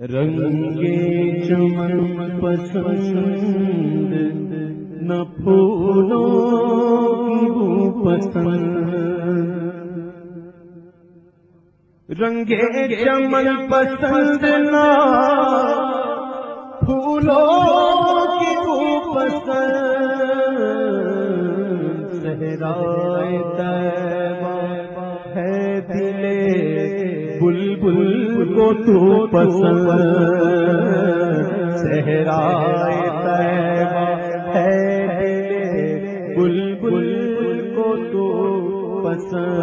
رنگے چمن پسند، نہ پھولوں پسند۔ رنگے چمن پسند، نہ پھولوں کی پسند۔ صحرائے تیبہ کو تو پسند۔ صحرائے تیبہ ہے دلے بلبل کو تو پسند۔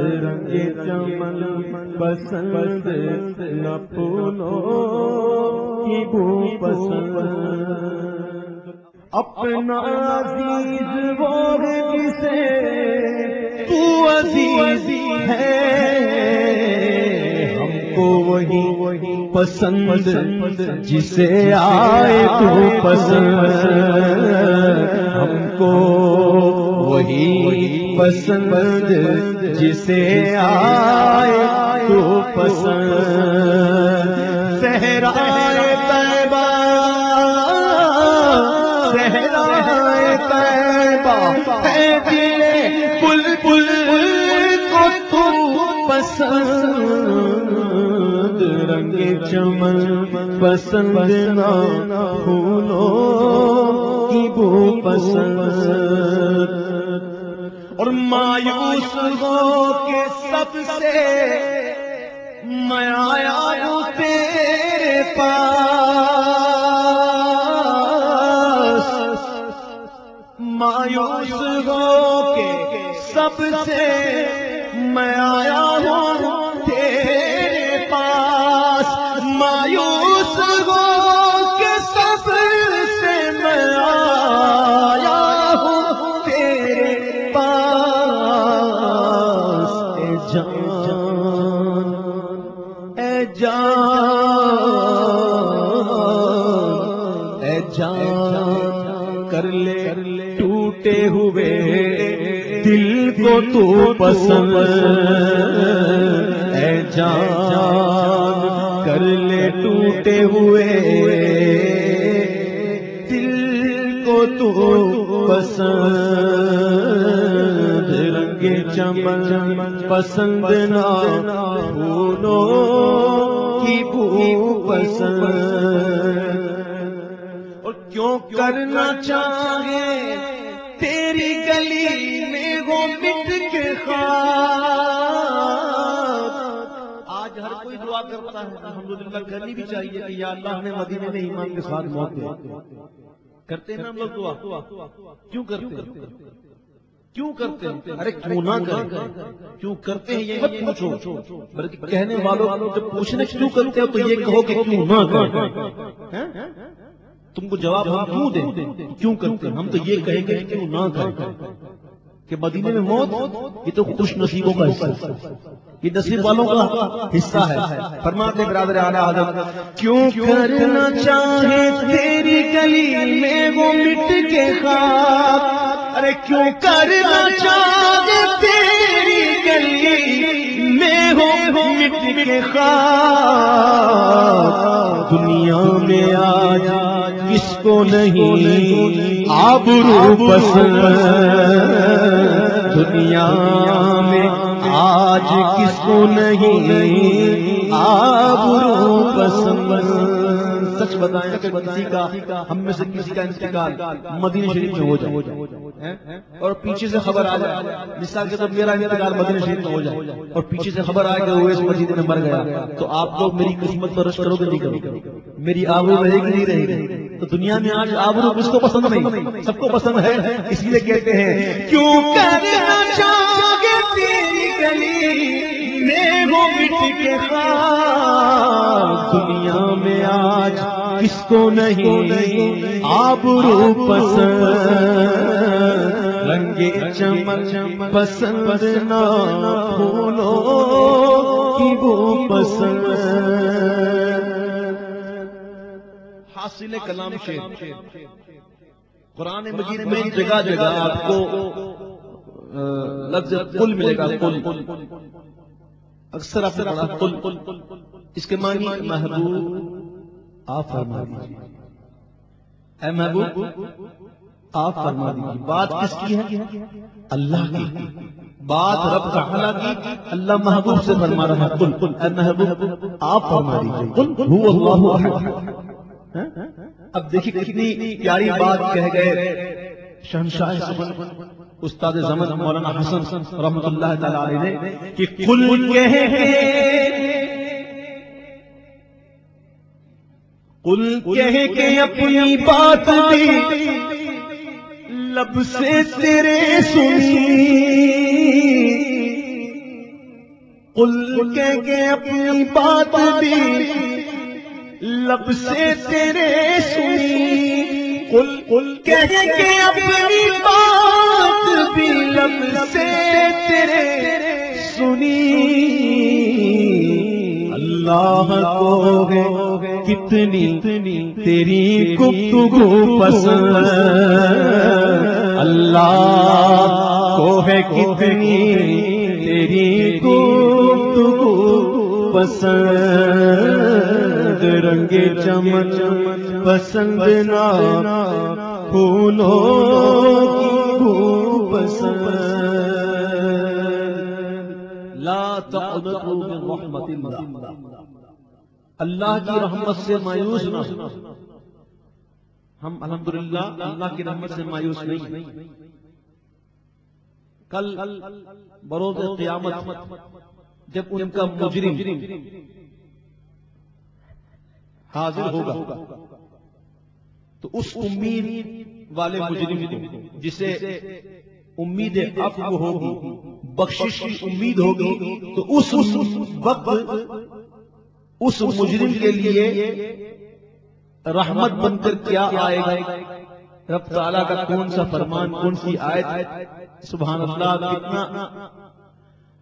رنگ چمن پسند۔ نہ پھولوں کی بو پسند۔ اپنا عزیز وہ ہے جسے تو عزیز ہے۔ کو وہی وہی پسند، جسے آئے تو پسند۔ ہم کو وہی پسند، جسے آئے تو پسند۔ صحرائے طیبہ صحرائے طیبہ ہے دلے پل پل کو تو پسند۔ چمن پسند نہ پھولوں کی بو پسند۔ اور مایوس ہو کے سب سے میں آیا ہوں تیرے پاس۔ مایوس ہو کے سب سے میں آیا ہوں دل کو تو پسند، اے جان، کر لے ٹوٹے ہوئے۔ دل کو تو پسند، رنگ چمن پسند نہ پھولوں کی بو پسند۔ اور کیوں کرنا چاہے؟ گلی میں وہ مٹ کے خواب آج ہر کوئی دعا کرتا ہے، الحمدللہ، کرنی بھی چاہیے کہ یا اللہ ہمیں مدینے میں ایمان کے ساتھ موت دے۔ کرتے ہیں ہم لوگ دعا؟ کیوں کرتے ہیں؟ کیوں کرتے ہیں؟ ارے کیوں نہ کریں؟ کیوں کرتے ہیں یہ؟ مت پوچھو۔ بلکہ کہنے والوں جب پوچھنے کیوں کرتے ہو تو یہ کہو کہ کیوں نہ کریں۔ ہاں؟ تم کو جواب ہم کیوں دیں؟ کیوں کرتے ہیں؟ ہم تو یہ کہیں گے کیوں نہ کریں؟ کہ مدینے میں موت، یہ تو خوش نصیبوں کا حصہ یہ نصیب والوں کا حصہ ہے۔ فرماتے برادر اعلیٰ حضرت، کیوں کرنا چاہے تیری گلی میں وہ مٹ کے خواب؟ ارے کیوں کرنا چاہے تیری گلی میں وہ مٹ کے خواب؟ دنیا میں آج کس کو نہیں، آبرو پسند دنیا میں آج کس کو نہیں، آبرو پسند سچ بتائیں کہ کسی کا ہم میں سے کسی کا انتقال مدینہ شریف میں ہو جائے اور پیچھے سے خبر آ جائے، مثال کے طور میرا انتقال مدینہ شریف میں ہو جائے، اور پیچھے سے خبر آئے کہ وہ اس مسجد میں مر گیا، تو آپ لوگ میری قسمت پر رش کرو گے نہیں کرو گے؟ میری آبرو رہے گی نہیں رہے گی۔ تو دنیا میں آج آبرو کس کو پسند نہیں، سب کو پسند ہے، اس لیے کہتے ہیں، کیوں کرنا چاہے تیری گلی میں مٹ کے دنیا میں آج کس کو نہیں، آبرو پسند رنگے چمن پسند نہ پھولوں کی وہ پسند۔ حاصل کلام شیر قرآن مجید میں جگہ جگہ آپ کو لفظ کل ملے گا کل اکثر آپ نے پڑھا کل اس کے معنی محبوب۔ آپ فرما دیجیے اے محبوب آپ فرما دیجیے بات کس کی ہے؟ اللہ کی۔ بات رب تعالیٰ کی۔ اللہ محبوب سے فرما رہا ہے۔ قل۔ اے محبوب آپ فرما دیجیے قل۔ هو اللہ احد؟ اب دیکھیے کتنی پیاری بات کہہ گئے شہنشاہ سبن استاد زمن مولانا حسن رحمت اللہ تعالی علیہ نے کہ قل کہے قل کہے کہ اپنی بات دی لب سے تیرے سنی قل کہہ کے اپنی بات دی لب سے تیرے سنی۔ قل قل کہہ کے اپنی بات بھی لب سے تیرے سنی۔ اللہ کو ہے کتنی تیری گفتگو پسند۔ اللہ کو ہے کتنی تیری گفتگو پسند رنگ چمن، پسند نہ پھولوں پسند۔ لا تقنطوا من رحمت اللہ۔ اللہ کی رحمت سے مایوس نہ ہو۔ ہم الحمدللہ اللہ کی رحمت سے مایوس نہیں کل بروز قیامت جب ان کا مجرم حاضر ہوگا تو اس امید والے مجرم کو جسے امید اب ہوگی بخشش کی امید ہوگی تو اس وقت اس مجرم کے لیے رحمت بن کر کیا آئے گا رب تعالیٰ کا کون سا فرمان کون سی آیت سبحان اللہ کتنا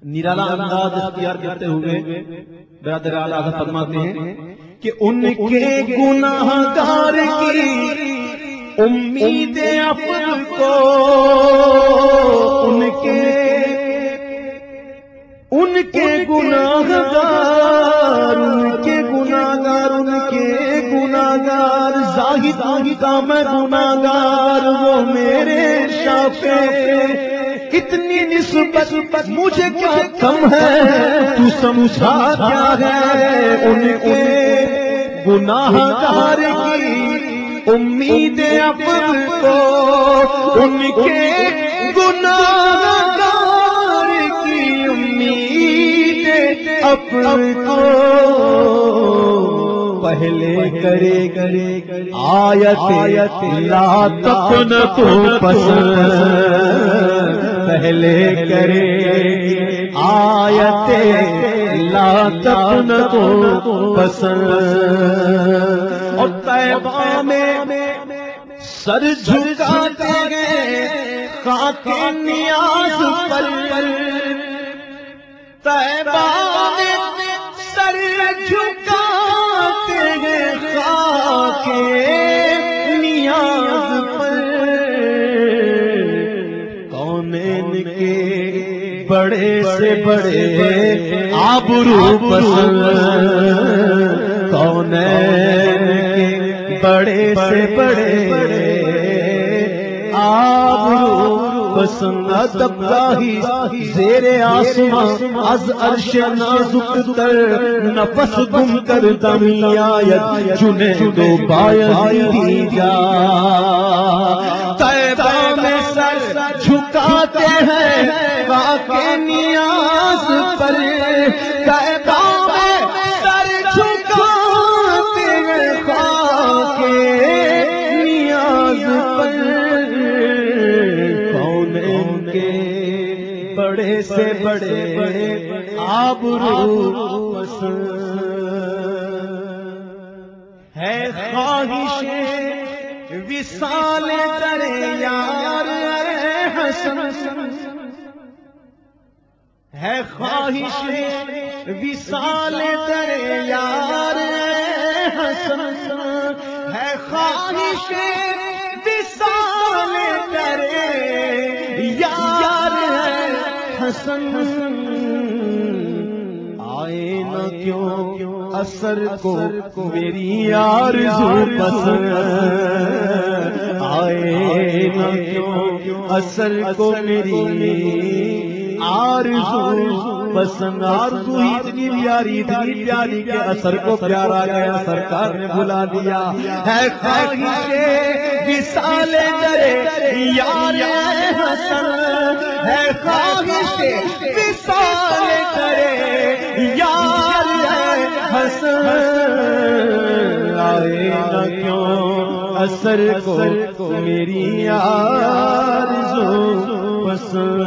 نرالا انداز اختیار کرتے ہوئے برادر اعلیٰ فرماتے ہیں کہ ان کے گناہ گار کی امید اپن کو ان کے ان کے گناہ گار ان کے گناہ گار ان کے گناہ گار ظاہر کا میں گناہ گار وہ میرے اتنی نسبت مجھے کیا کم ہے؟ تو سمجھا کیا ہے؟ ان کے گناہ گار کی امید اپن کو ان کے گناہ گار کی امید اپن کو۔ پہلے کرے کرے آیت آیت لا تکن تو پسند۔ پہلے کرے آیت لا تکن تو پسند اور طیبہ میں سر جھکاتے گئے خاک نیاز پر طیبہ میں سر جھکاتے بڑے سے بڑے آبرو پسند کے بڑے سے بڑے آبرو پسند ادب زیر آسمان از عرش نازک تر نفس گم کر دمی آیت جنے دو بایدی جا طیبہ میں ہیں واقع نیاز پر طیبہ میں سر جھکاتے ہیں خاک نیاز پر۔ کون ان کے بڑے سے بڑے آبرو پسند ہے خواہش وصال کرے یار۔ اے ہے خواہش وصال کرے یار حسن ہے خواہش وصال کرے یار حسن آئے نہ کیوں اثر کو میری آرزو پسند آئے نہ کیوں اثر کو میری آرزو، پسند آرزو ہی اتنی پیاری اتنی پیاری کہ اثر کو پیارا گیا، سرکار نے بلا دیا۔ ہے خواہش وصال درے یار حسن۔ ہے خواہش وصال درے یار حسن۔ آئے نہ کیوں اثر کو میری آرزو پسند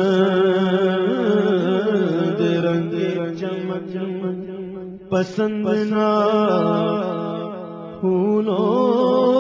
رنگ چمک پسند نہ پھولوں